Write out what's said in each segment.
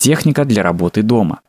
Техника для работы дома.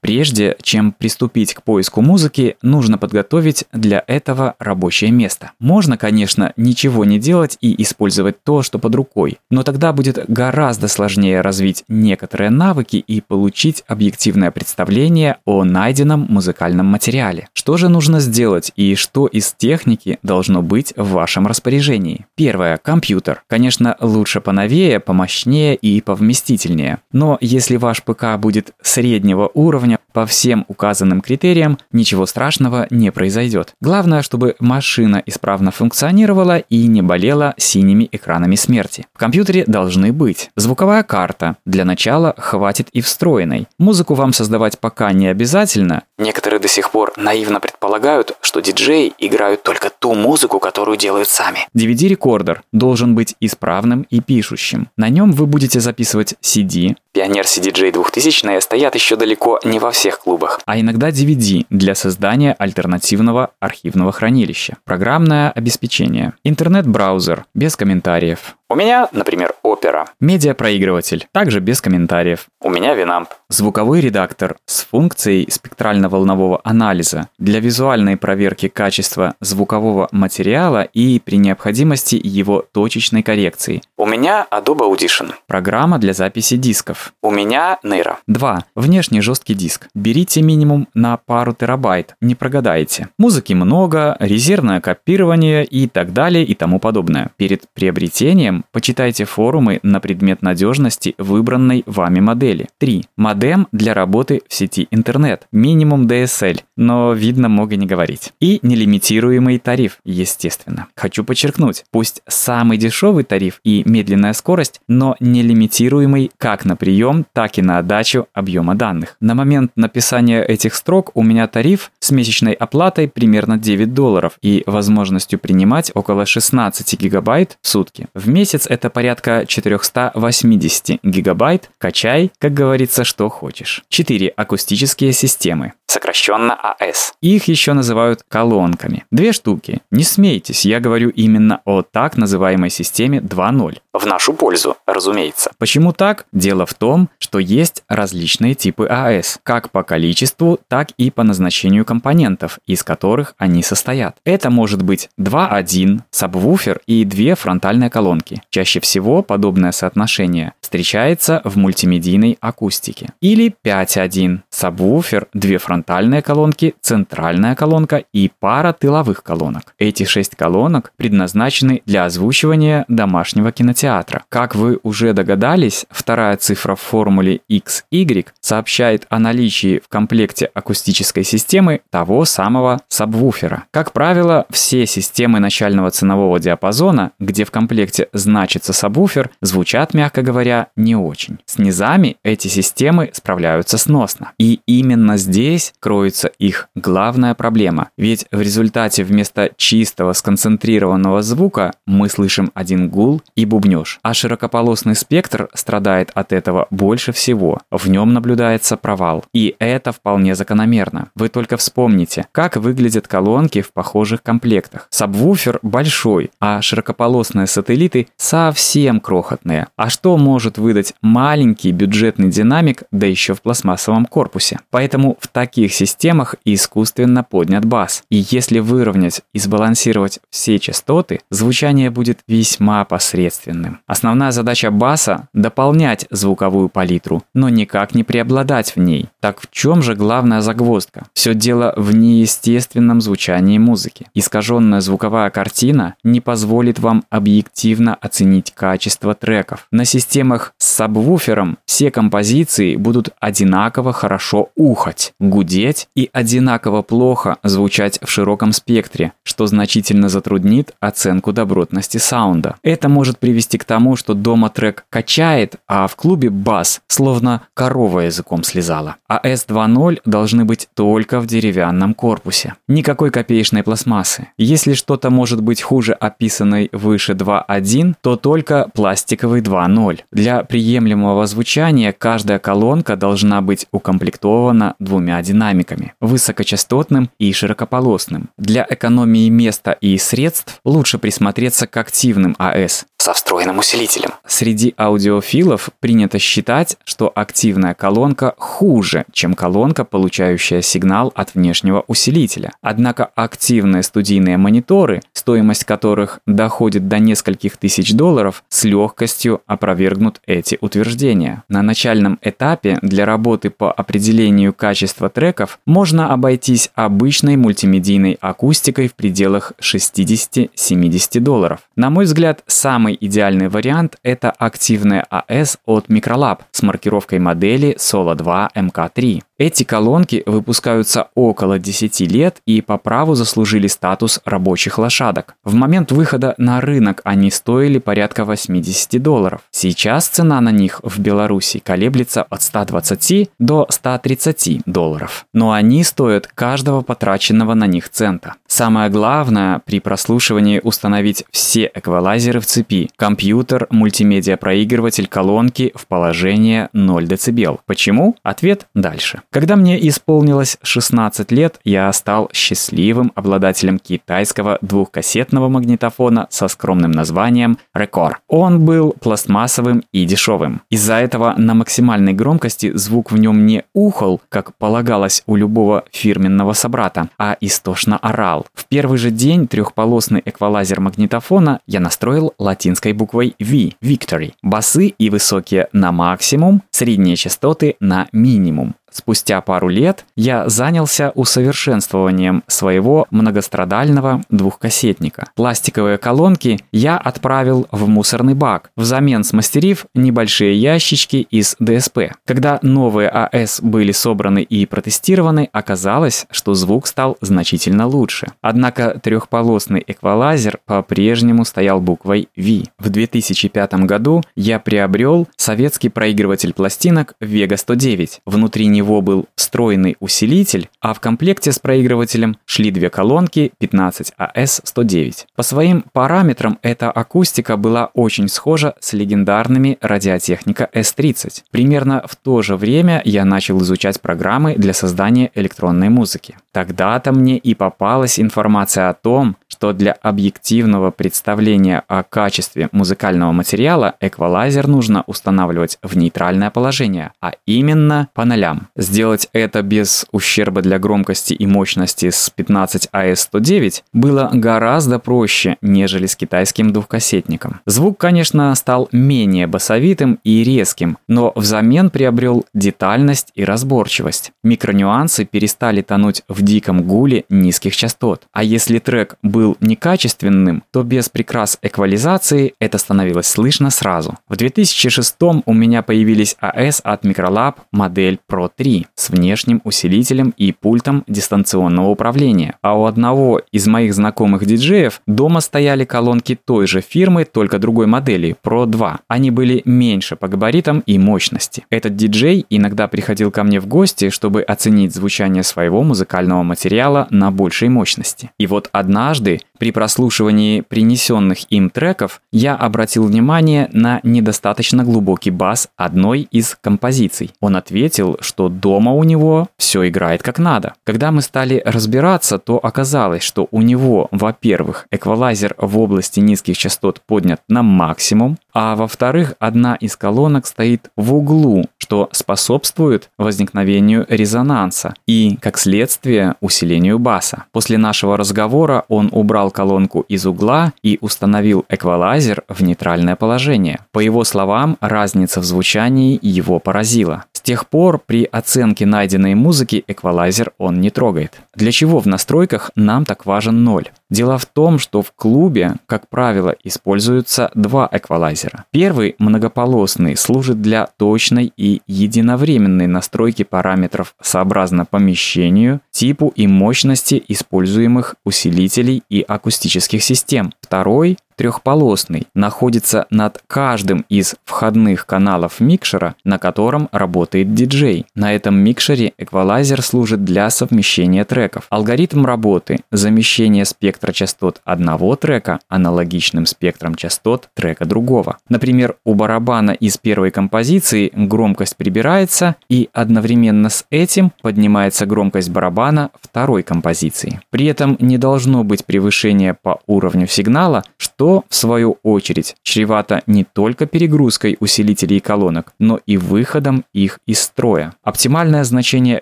Прежде чем приступить к поиску музыки, нужно подготовить для этого рабочее место. Можно, конечно, ничего не делать и использовать то, что под рукой, но тогда будет гораздо сложнее развить некоторые навыки и получить объективное представление о найденном музыкальном материале. Что же нужно сделать и что из техники должно быть в вашем распоряжении? Первое. Компьютер. Конечно, лучше поновее, помощнее и повместительнее. Но если ваш ПК будет среднего уровня, уровня по всем указанным критериям, ничего страшного не произойдет. Главное, чтобы машина исправно функционировала и не болела синими экранами смерти. В компьютере должны быть звуковая карта. Для начала хватит и встроенной. Музыку вам создавать пока не обязательно. Некоторые до сих пор наивно предполагают, что диджеи играют только ту музыку, которую делают сами. DVD-рекордер должен быть исправным и пишущим. На нем вы будете записывать CD, Пионер CDJ 2000 стоят еще далеко не во всех клубах. А иногда DVD для создания альтернативного архивного хранилища. Программное обеспечение. Интернет-браузер без комментариев. У меня, например, Opera. Медиапроигрыватель, также без комментариев. У меня Winamp. Звуковой редактор с функцией спектрально-волнового анализа для визуальной проверки качества звукового материала и при необходимости его точечной коррекции. У меня Adobe Audition. Программа для записи дисков. У меня Nero. 2. Внешний жесткий диск. Берите минимум на пару терабайт, не прогадаете. Музыки много, резервное копирование и так далее и тому подобное. Перед приобретением почитайте форумы на предмет надежности выбранной вами модели. 3. Модем для работы в сети интернет. Минимум DSL, но видно мог и не говорить. И нелимитируемый тариф, естественно. Хочу подчеркнуть, пусть самый дешевый тариф и медленная скорость, но нелимитируемый как на прием, так и на отдачу объема данных. На момент написания этих строк у меня тариф с месячной оплатой примерно 9 долларов и возможностью принимать около 16 гигабайт в сутки. В месяц месяц это порядка 480 гигабайт. Качай, как говорится, что хочешь. 4. Акустические системы сокращенно АС. Их еще называют колонками. Две штуки. Не смейтесь, я говорю именно о так называемой системе 2.0. В нашу пользу, разумеется. Почему так? Дело в том, что есть различные типы АС, как по количеству, так и по назначению компонентов, из которых они состоят. Это может быть 2.1, сабвуфер и две фронтальные колонки. Чаще всего подобное соотношение встречается в мультимедийной акустике. Или 5.1, сабвуфер, две фронтальные фронтальные колонки, центральная колонка и пара тыловых колонок. Эти шесть колонок предназначены для озвучивания домашнего кинотеатра. Как вы уже догадались, вторая цифра в формуле XY сообщает о наличии в комплекте акустической системы того самого сабвуфера. Как правило, все системы начального ценового диапазона, где в комплекте значится сабвуфер, звучат, мягко говоря, не очень. С низами эти системы справляются сносно. И именно здесь здесь кроется их главная проблема. Ведь в результате вместо чистого сконцентрированного звука мы слышим один гул и бубнеж. А широкополосный спектр страдает от этого больше всего. В нем наблюдается провал. И это вполне закономерно. Вы только вспомните, как выглядят колонки в похожих комплектах. Сабвуфер большой, а широкополосные сателлиты совсем крохотные. А что может выдать маленький бюджетный динамик, да еще в пластмассовом корпусе? Поэтому в таких таких системах искусственно поднят бас. И если выровнять и сбалансировать все частоты, звучание будет весьма посредственным. Основная задача баса – дополнять звуковую палитру, но никак не преобладать в ней. Так в чем же главная загвоздка? Все дело в неестественном звучании музыки. Искаженная звуковая картина не позволит вам объективно оценить качество треков. На системах с сабвуфером все композиции будут одинаково хорошо ухать, гудеть гудеть и одинаково плохо звучать в широком спектре, что значительно затруднит оценку добротности саунда. Это может привести к тому, что дома трек качает, а в клубе бас словно корова языком слезала. А S2.0 должны быть только в деревянном корпусе. Никакой копеечной пластмассы. Если что-то может быть хуже описанной выше 2.1, то только пластиковый 2.0. Для приемлемого звучания каждая колонка должна быть укомплектована двумя динамиками высокочастотным и широкополосным. Для экономии места и средств лучше присмотреться к активным АС со встроенным усилителем. Среди аудиофилов принято считать, что активная колонка хуже, чем колонка, получающая сигнал от внешнего усилителя. Однако активные студийные мониторы, стоимость которых доходит до нескольких тысяч долларов, с легкостью опровергнут эти утверждения. На начальном этапе для работы по определению качества треков можно обойтись обычной мультимедийной акустикой в пределах 60-70 долларов. На мой взгляд, самый Самый идеальный вариант – это активная АС от Microlab с маркировкой модели Solo 2 MK3. Эти колонки выпускаются около 10 лет и по праву заслужили статус рабочих лошадок. В момент выхода на рынок они стоили порядка 80 долларов. Сейчас цена на них в Беларуси колеблется от 120 до 130 долларов. Но они стоят каждого потраченного на них цента. Самое главное при прослушивании установить все эквалайзеры в цепи. Компьютер, мультимедиа-проигрыватель, колонки в положение 0 дБ. Почему? Ответ дальше. Когда мне исполнилось 16 лет, я стал счастливым обладателем китайского двухкассетного магнитофона со скромным названием Record. Он был пластмассовым и дешевым. Из-за этого на максимальной громкости звук в нем не ухал, как полагалось у любого фирменного собрата, а истошно орал. В первый же день трехполосный эквалайзер магнитофона я настроил латинской буквой V – Victory. Басы и высокие на максимум, средние частоты на минимум. Спустя пару лет я занялся усовершенствованием своего многострадального двухкассетника. Пластиковые колонки я отправил в мусорный бак, взамен смастерив небольшие ящички из ДСП. Когда новые АС были собраны и протестированы, оказалось, что звук стал значительно лучше. Однако трехполосный эквалайзер по-прежнему стоял буквой V. В 2005 году я приобрел советский проигрыватель пластинок Vega 109. Внутри него был встроенный усилитель, а в комплекте с проигрывателем шли две колонки 15AS109. По своим параметрам эта акустика была очень схожа с легендарными радиотехника S30. Примерно в то же время я начал изучать программы для создания электронной музыки. Тогда-то мне и попалась информация о том, что для объективного представления о качестве музыкального материала эквалайзер нужно устанавливать в нейтральное положение, а именно по нолям. Сделать это без ущерба для громкости и мощности с 15AS109 было гораздо проще, нежели с китайским двухкассетником. Звук, конечно, стал менее басовитым и резким, но взамен приобрел детальность и разборчивость. Микронюансы перестали тонуть в диком гуле низких частот. А если трек был некачественным, то без прикрас эквализации это становилось слышно сразу. В 2006 у меня появились AS от Microlab модель Pro 3 с внешним усилителем и пультом дистанционного управления. А у одного из моих знакомых диджеев дома стояли колонки той же фирмы, только другой модели Pro 2. Они были меньше по габаритам и мощности. Этот диджей иногда приходил ко мне в гости, чтобы оценить звучание своего музыкального материала на большей мощности. И вот однажды при прослушивании принесенных им треков я обратил внимание на недостаточно глубокий бас одной из композиций. Он ответил, что дома у него все играет как надо. Когда мы стали разбираться, то оказалось, что у него, во-первых, эквалайзер в области низких частот поднят на максимум, а во-вторых, одна из колонок стоит в углу, что способствует возникновению резонанса и, как следствие, усилению баса. После нашего разговора он убрал колонку из угла и установил эквалайзер в нейтральное положение. По его словам, разница в звучании его поразила. С тех пор при оценке найденной музыки эквалайзер он не трогает. Для чего в настройках нам так важен ноль? Дело в том, что в клубе, как правило, используются два эквалайзера. Первый, многополосный, служит для точной и единовременной настройки параметров сообразно помещению, типу и мощности используемых усилителей и акустических систем. Второй трехполосный, находится над каждым из входных каналов микшера, на котором работает диджей. На этом микшере эквалайзер служит для совмещения треков. Треков. Алгоритм работы – замещение спектра частот одного трека аналогичным спектром частот трека другого. Например, у барабана из первой композиции громкость прибирается, и одновременно с этим поднимается громкость барабана второй композиции. При этом не должно быть превышения по уровню сигнала, что, в свою очередь, чревато не только перегрузкой усилителей колонок, но и выходом их из строя. Оптимальное значение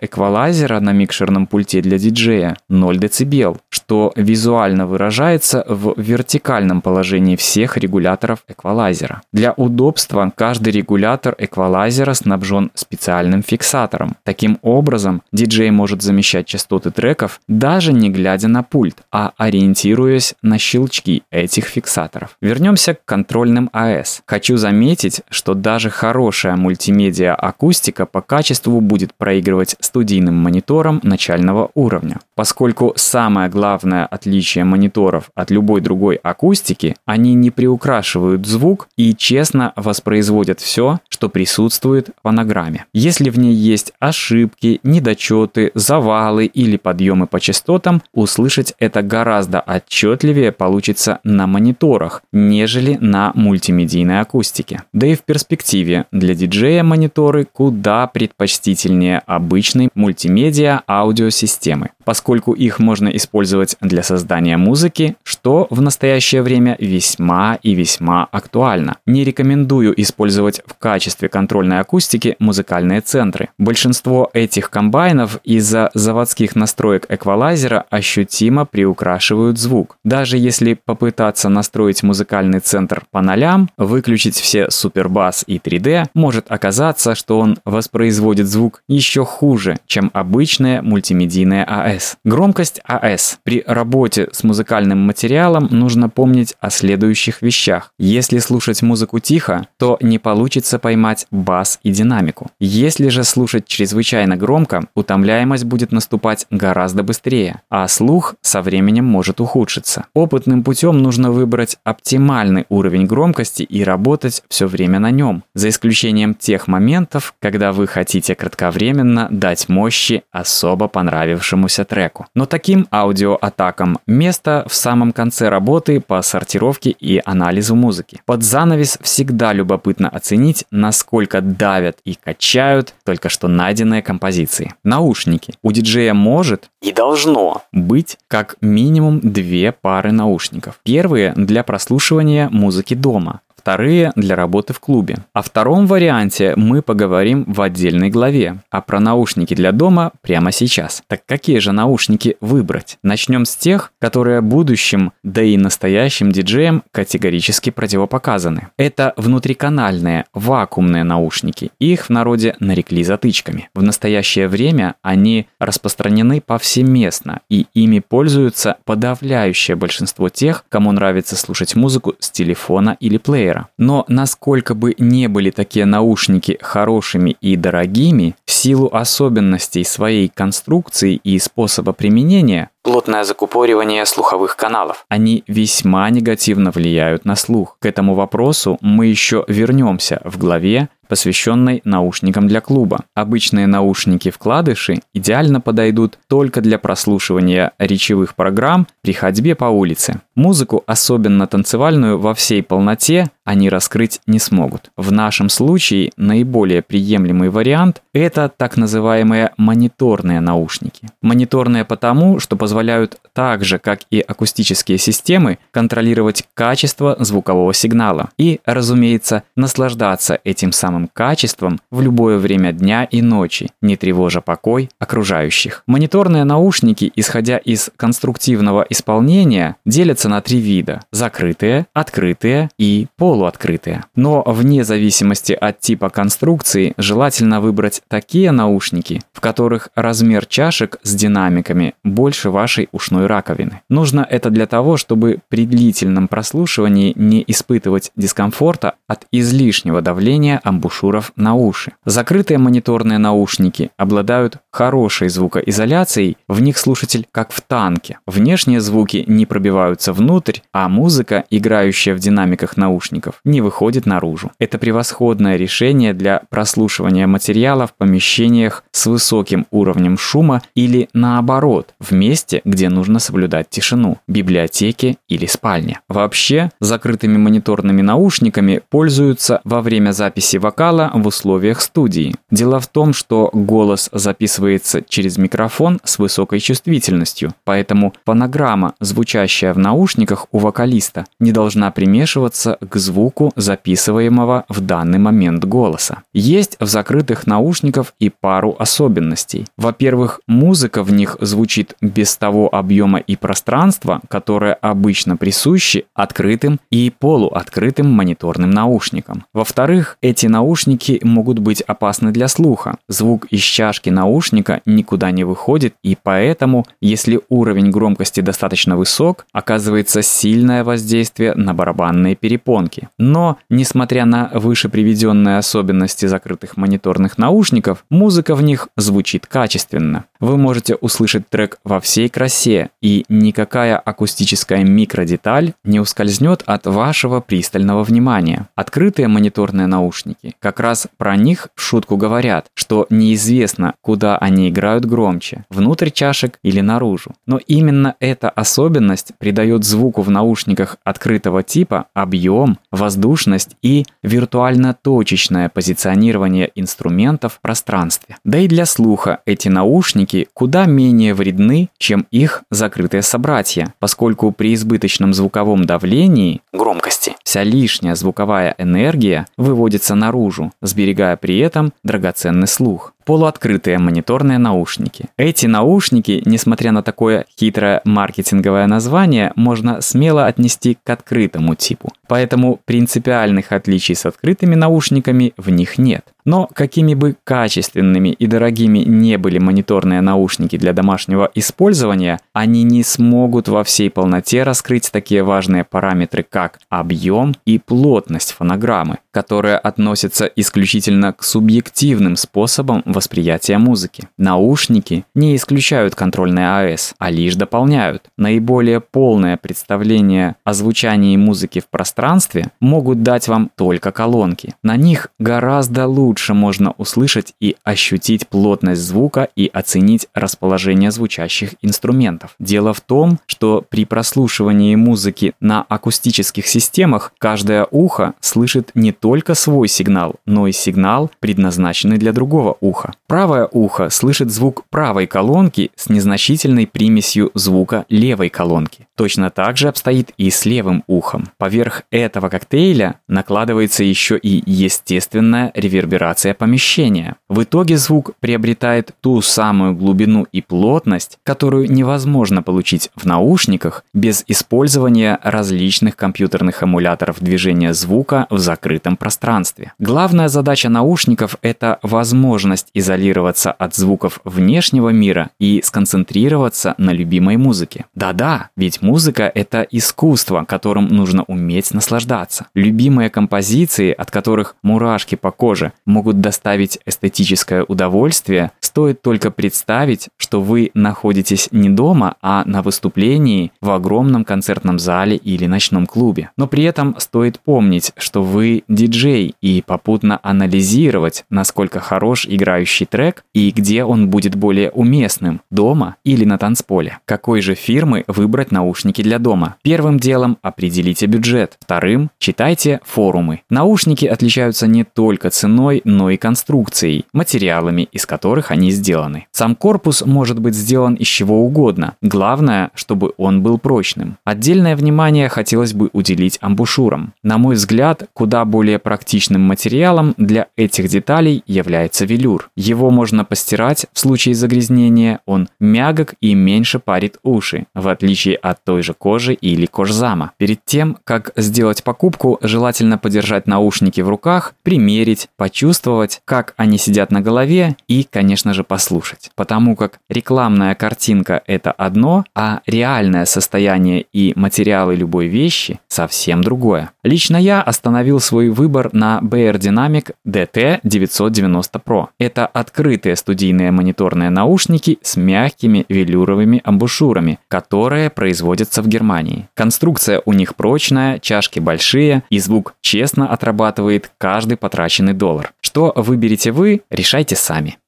эквалайзера на микшерном пульте для диджея 0 дБ, что визуально выражается в вертикальном положении всех регуляторов эквалайзера. Для удобства каждый регулятор эквалайзера снабжен специальным фиксатором. Таким образом, диджей может замещать частоты треков даже не глядя на пульт, а ориентируясь на щелчки этих фиксаторов. Вернемся к контрольным АС. Хочу заметить, что даже хорошая мультимедиа акустика по качеству будет проигрывать студийным мониторам начального уровня. Поскольку самое главное отличие мониторов от любой другой акустики, они не приукрашивают звук и честно воспроизводят все, что присутствует в фонограмме. Если в ней есть ошибки, недочеты, завалы или подъемы по частотам, услышать это гораздо отчетливее получится на мониторах, нежели на мультимедийной акустике. Да и в перспективе для диджея мониторы куда предпочтительнее обычной мультимедиа аудиосистемы, поскольку их можно использовать для создания музыки, что в настоящее время весьма и весьма актуально. Не рекомендую использовать в качестве контрольной акустики музыкальные центры. Большинство этих комбайнов из-за заводских настроек эквалайзера ощутимо приукрашивают звук. Даже если попытаться настроить музыкальный центр по нолям, выключить все супербас и 3D, может оказаться, что он воспроизводит звук еще хуже, чем обычная мультимедийная АС. Громкость АС. При работе с музыкальным материалом нужно помнить о следующих вещах. Если слушать музыку тихо, то не получится поймать бас и динамику. Если же слушать чрезвычайно громко, утомляемость будет наступать гораздо быстрее, а слух со временем может ухудшиться. Опытным путем нужно выбрать оптимальный уровень громкости и работать все время на нем, за исключением тех моментов, когда вы хотите кратковременно дать мощи особо понравившемуся треку. Но таким аудиоатакам место в самом конце работы по сортировке и анализу музыки. Под занавес всегда любопытно оценить, насколько давят и качают только что найденные композиции. Наушники. У диджея может и должно быть как минимум две пары наушников. Первые для прослушивания музыки дома, вторые для работы в клубе. О втором варианте мы поговорим в отдельной главе, а про наушники для дома прямо сейчас. Так какие же наушники выбрать? Начнем с тех, которые будущим, да и настоящим диджеям категорически противопоказаны. Это внутриканальные, вакуумные наушники. Их в народе нарекли затычками. В настоящее время они распространены повсеместно, и ими пользуются подавляющее большинство тех, кому нравится слушать музыку с телефона или плеера мира. Но насколько бы не были такие наушники хорошими и дорогими, в силу особенностей своей конструкции и способа применения, плотное закупоривание слуховых каналов. Они весьма негативно влияют на слух. К этому вопросу мы еще вернемся в главе, посвященной наушникам для клуба. Обычные наушники-вкладыши идеально подойдут только для прослушивания речевых программ при ходьбе по улице. Музыку, особенно танцевальную, во всей полноте они раскрыть не смогут. В нашем случае наиболее приемлемый вариант – это так называемые мониторные наушники. Мониторные потому, что позволяют так же, как и акустические системы, контролировать качество звукового сигнала и, разумеется, наслаждаться этим самым качеством в любое время дня и ночи, не тревожа покой окружающих. Мониторные наушники, исходя из конструктивного исполнения, делятся на три вида – закрытые, открытые и полуоткрытые. Но вне зависимости от типа конструкции желательно выбрать такие наушники, в которых размер чашек с динамиками больше вашей ушной раковины. Нужно это для того, чтобы при длительном прослушивании не испытывать дискомфорта от излишнего давления амбушюров на уши. Закрытые мониторные наушники обладают хорошей звукоизоляцией, в них слушатель как в танке. Внешние звуки не пробиваются внутрь, а музыка, играющая в динамиках наушников, наушников не выходит наружу. Это превосходное решение для прослушивания материала в помещениях с высоким уровнем шума или наоборот, в месте, где нужно соблюдать тишину, библиотеке или спальне. Вообще, закрытыми мониторными наушниками пользуются во время записи вокала в условиях студии. Дело в том, что голос записывается через микрофон с высокой чувствительностью, поэтому фонограмма, звучащая в наушниках у вокалиста, не должна примешиваться к звуку записываемого в данный момент голоса. Есть в закрытых наушниках и пару особенностей. Во-первых, музыка в них звучит без того объема и пространства, которое обычно присущи открытым и полуоткрытым мониторным наушникам. Во-вторых, эти наушники могут быть опасны для слуха. Звук из чашки наушника никуда не выходит, и поэтому, если уровень громкости достаточно высок, оказывается сильное воздействие на барабанные перепонки. Но, несмотря на выше приведенные особенности закрытых мониторных наушников, музыка в них звучит качественно. Вы можете услышать трек во всей красе, и никакая акустическая микродеталь не ускользнет от вашего пристального внимания. Открытые мониторные наушники, как раз про них в шутку говорят, что неизвестно, куда они играют громче, внутрь чашек или наружу. Но именно эта особенность придает звуку в наушниках открытого типа объем, воздушность и виртуально-точечное позиционирование инструментов в пространстве. Да и для слуха эти наушники куда менее вредны, чем их закрытые собратья, поскольку при избыточном звуковом давлении громкости вся лишняя звуковая энергия выводится наружу, сберегая при этом драгоценный слух полуоткрытые мониторные наушники. Эти наушники, несмотря на такое хитрое маркетинговое название, можно смело отнести к открытому типу. Поэтому принципиальных отличий с открытыми наушниками в них нет. Но какими бы качественными и дорогими не были мониторные наушники для домашнего использования, они не смогут во всей полноте раскрыть такие важные параметры, как объем и плотность фонограммы, которые относятся исключительно к субъективным способам восприятия музыки. Наушники не исключают контрольный АС, а лишь дополняют. Наиболее полное представление о звучании музыки в пространстве могут дать вам только колонки. На них гораздо лучше лучше можно услышать и ощутить плотность звука и оценить расположение звучащих инструментов. Дело в том, что при прослушивании музыки на акустических системах каждое ухо слышит не только свой сигнал, но и сигнал, предназначенный для другого уха. Правое ухо слышит звук правой колонки с незначительной примесью звука левой колонки. Точно так же обстоит и с левым ухом. Поверх этого коктейля накладывается еще и естественная реверберация помещения. В итоге звук приобретает ту самую глубину и плотность, которую невозможно получить в наушниках без использования различных компьютерных эмуляторов движения звука в закрытом пространстве. Главная задача наушников – это возможность изолироваться от звуков внешнего мира и сконцентрироваться на любимой музыке. Да-да, ведь музыка – это искусство, которым нужно уметь наслаждаться. Любимые композиции, от которых мурашки по коже, могут доставить эстетическое удовольствие, стоит только представить, что вы находитесь не дома, а на выступлении в огромном концертном зале или ночном клубе. Но при этом стоит помнить, что вы диджей и попутно анализировать, насколько хорош играющий трек и где он будет более уместным – дома или на танцполе. Какой же фирмы выбрать наушники для дома? Первым делом определите бюджет. Вторым – читайте форумы. Наушники отличаются не только ценой, но и конструкцией, материалами, из которых они сделаны. Сам корпус может быть сделан из чего угодно. Главное, чтобы он был прочным. Отдельное внимание хотелось бы уделить амбушюрам. На мой взгляд, куда более практичным материалом для этих деталей является велюр. Его можно постирать в случае загрязнения, он мягок и меньше парит уши, в отличие от той же кожи или кожзама. Перед тем, как сделать покупку, желательно подержать наушники в руках, примерить, почувствовать, как они сидят на голове и, конечно же, послушать. Потому как рекламная картинка – это одно, а реальное состояние и материалы любой вещи – совсем другое. Лично я остановил свой выбор на BR Dynamic DT990 Pro. Это открытые студийные мониторные наушники с мягкими велюровыми амбушюрами, которые производят находятся в Германии. Конструкция у них прочная, чашки большие, и звук честно отрабатывает каждый потраченный доллар. Что выберете вы, решайте сами.